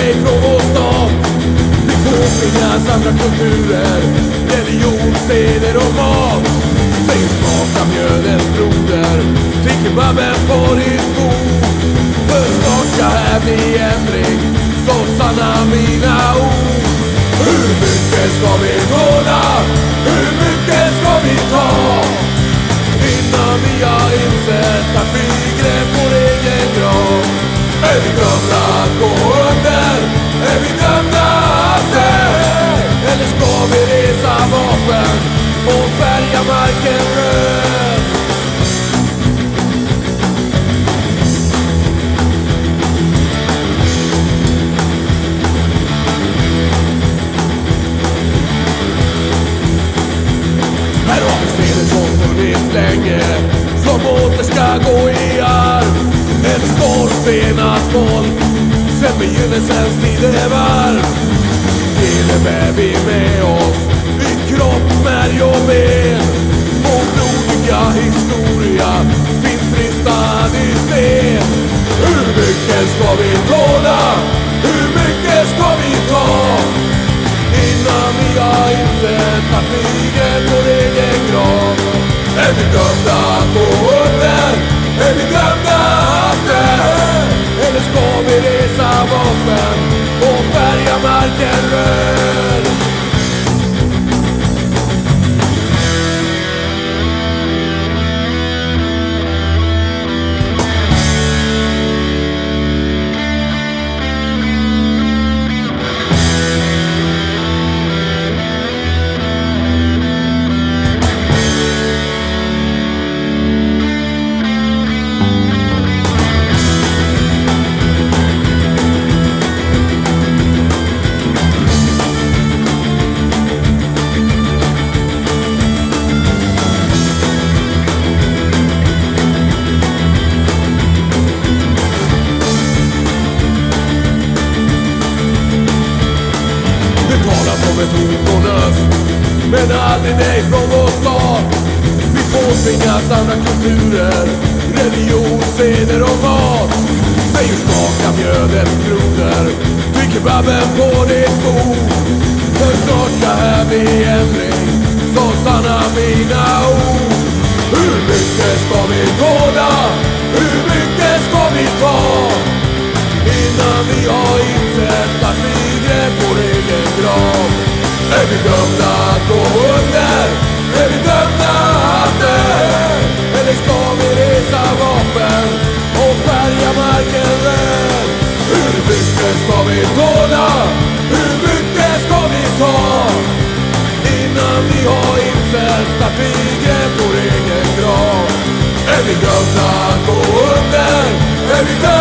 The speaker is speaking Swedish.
dig från vår stad. Det påtvingas andra kulturer, religion, seder och mat. Säg smaka mjölens broder, till kebaben på ditt bord. För snart ska här bli ändring, så sanna mina ord. Hur mycket ska vi tåla? Hur mycket ska vi ta? Innan vi har insett att vi grävt vår egen grav, är vi glömda Här har vi scener som funnits länge Som åter ska gå i arv. Ett stolpenat folk Sen begynnelsens tidevarv Det bär vi med oss I kropp, märg och ben Vår blodiga historia Finns ristad i sten. Hur mycket ska vi tåla? Ett hot från öst Men aldrig nej från vår stad. Vi påtvingas andra kulturer Religion, seder och mat. Säg hur smakar mjödets kronor? Tycker kebaben på ditt bord? För snart ska här bli att gå under? Är vi dömda att dö? Eller ska vi resa vapen och färga marken röd? Hur mycket ska vi tåla? Hur mycket ska vi ta? Innan vi har insett att vi går vår egen grav Är vi dömda att gå under? Är vi dömda